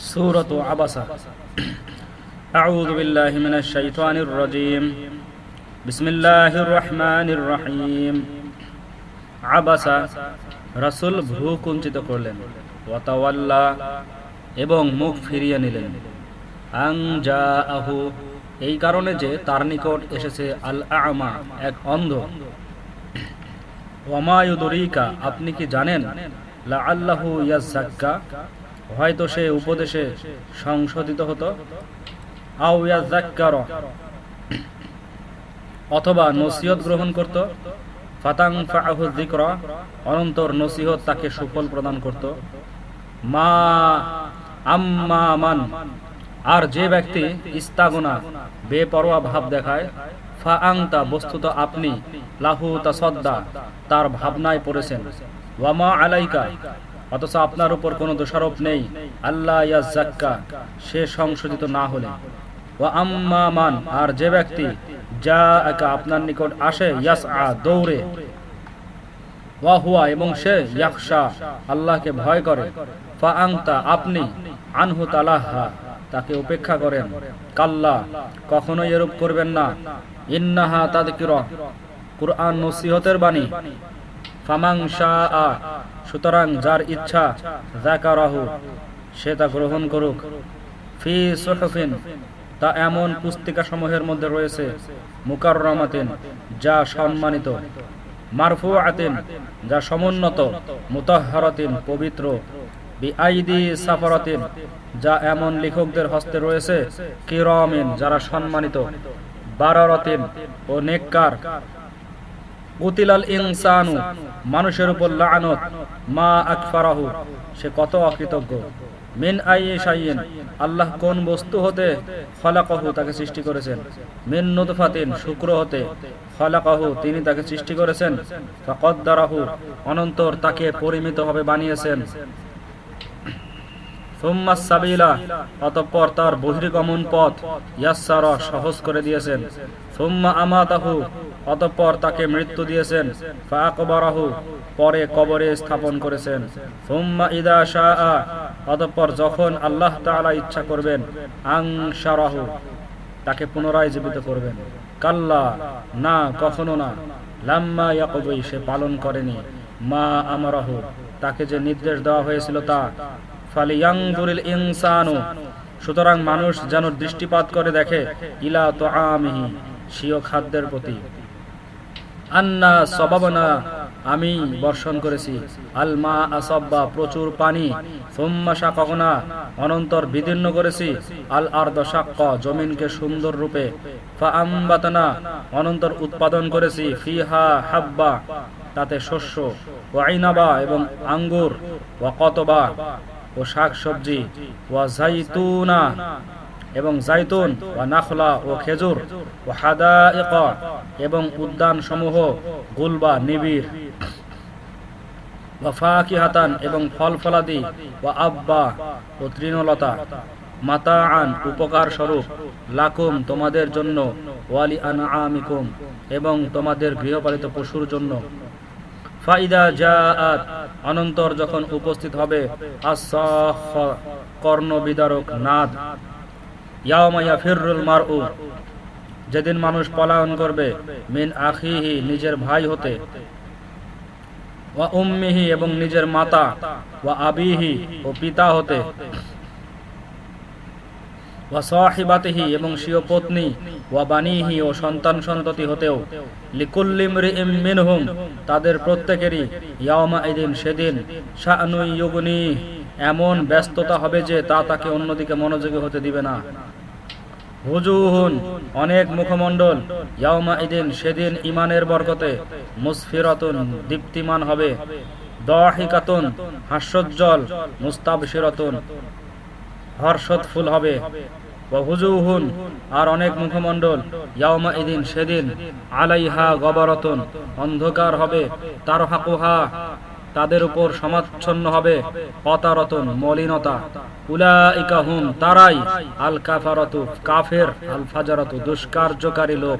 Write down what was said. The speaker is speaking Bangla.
سورة عبسة أعوذ بالله من الشيطان الرجيم بسم الله الرحمن الرحيم আবাসা রাসূল ভ্রু কুঞ্চিত করলেন ওয়াতাওয়াল্লা এবং মুখ ফিরিয়ে নিলেন আং যা আহু এই কারণে যে তার নিকট এসেছে আল আমা এক অন্ধ ওয়ামায়ুদরিকা আপনি কি জানেন লা আল্লাহু ইয়াজ্জাক্কা হয়তো সে উপদেশে সংশোধিত হতো। আও ইয়াজ্জাক্কার অথবা নসিহত গ্রহণ করত। ফাতাং ফাহু যিকরা। অনন্তর নসিহত তাকে সুফল প্রদান করত। মা আম্মা মান। আর যে ব্যক্তি ইস্তাগুনা, বেপরোয়া ভাব দেখায় ফা আংতা বস্তুত আপনি, লাহু তাসদ্দা, তার ভাবনায় পড়েছেন। ওয়ামা আলাইকা অথচ আপনার উপর কোনো দোষারোপ নেই। আল্লাহ ইয়াজ্জাক্কা, সে সংশোধিত না হলে। ও আম্মা মান, আর যে ব্যক্তি যা একা আপনার নিকট আসে ইয়াস আ দৌড়ে। ওয়া হুয়া, এবং সে ইয়াকশা আল্লাহকে ভয় করে। ফা আংতা আপনি আনহু তালাহা, তাকে উপেক্ষা করেন। কাল্লা কখনো এরূপ করবেন না। ইন্নাহা তাদকির, কুরআন নসিহতের বাণী। ফামাং শাআ সুতরাং যার ইচ্ছা, যাকারাহু, সে তা গ্রহণ করুক। ফি সুহফিন, তা এমন পুস্তিকা সমূহের মধ্যে রয়েছে, মুকাররমাতিন, যা সম্মানিত। মারফু আতিন যা সমুন্নত মুতাহহারাতিন পবিত্র। বি বিআইদি সাফারাতিন, যা এমন লেখকদের হস্তে রয়েছে, কিরমিন, যারা সম্মানিত। বারারতিন ও নেককার উতিলাল ইনসানু, মানুষের উপর লানত, মা আকফারাহু, সে কত অকৃতজ্ঞ। মিন আইয়ে শাইন আল্লাহ কোন বস্তু হতে খলাকাহু তাকে সৃষ্টি করেছেন? মিন নুতফাতিন, শুক্র হতে ফলাকাহু তিনি তাকে সৃষ্টি করেছেন। ফাকদ্দারাহু, অনন্তর তাকে পরিমিতভাবে বানিয়েছেন। অতঃপর তার বহির্গমন পথ ইয়াসার সহজ করে দিয়েছেন। সুম্মা আমাতাহু, অতঃপর তাকে মৃত্যু দিয়েছেন। পরে কবরে স্থাপন করেছেন। সুম্মা ইদা শাআ, অতঃপর যখন আল্লাহ তাআলা ইচ্ছা করবেন, আংশারাহু, তাকে পুনরায় জীবিত করবেন। কাল্লা, না, কখনো না। লাম্মা ইয়াকবি সে পালন করেনি। মা আমারাহু, তাকে যে নির্দেশ দেওয়া হয়েছিল তা সুতরাং মানুষ যেন দৃষ্টিপাত করে দেখে, ইলা তো আমিহি স্বীয় খাদ্যের প্রতি। আন্না সবাবনা, আমি বর্ষণ করেছি। আলমা আসব্বা, প্রচুর পানি। সোম্মা শাকনা অনন্তর বিদীর্ণ করেছি। আল আর দশাক্ক জমিনকে সুন্দর রূপে। ফা আম্বাতনা অনন্তর উৎপাদন করেছি। ফিহা হাব্বা, তাতে শস্য ও আইনাবা এবং আঙ্গুর ও কতবা। ও শাক সবজি জাইতুনা এবং জাইতুন ও নাখলা ও খেজুর ও হাদা এবং উদ্যান সমূহ গুলবা নিবিড় হাতান এবং ফল ফলাদি আব্বা ও তৃণলতা। মাতা আন উপকার স্বরূপ লাকুম তোমাদের জন্য, ওয়ালি আন আমিকুম এবং তোমাদের গৃহপালিত পশুর জন্য। ফাইদা জাআত, অনন্তর যখন উপস্থিত হবে কর্ণ বিদারক নাদ। ইয়ামাইয়া ফিরুল মারউ, যেদিন মানুষ পলায়ন করবে, মিন আখিহি, নিজের ভাই হতে। ওয়া উম্মিহি এবং নিজের মাতা, ওয়া আবিহি ও পিতা হতে। ওয়া সাহিবাতিহি এবং স্বীয় পত্নী, ওয়া বানিহি ও সন্তান সন্ততি হতেও। লিকুল্লিম মিনহুম, তাদের প্রত্যেকেরই ইয়াওমা এদিন সেদিন শানুই ইউগনি, এমন ব্যস্ততা হবে যে তা তাকে অন্যদিকে মনোযোগী হতে দিবে না। হুজুহুন, অনেক মুখমণ্ডল ইয়াওমা ইদিন সেদিন ইমানের বরকতে মুসফিরতুন দীপ্তিমান হবে। দহিকাতুন, হাস্যোজ্জ্বল, মুস্তাবশিরতুন। হর্ষদ ফুল হবে। আর অনেক মুখমণ্ডল। ইয়াওমা ইদিন সেদিন আলাইহা গবরতন, অন্ধকার হবে তার হাকুহা তাদের উপর সমাচ্ছন্ন হবে, অতারতন মলিনতা। উলাইকা হুম, তারাই আল কাফারতু কাফের আল ফাজারতু দুষ্কার্যকারী লোক।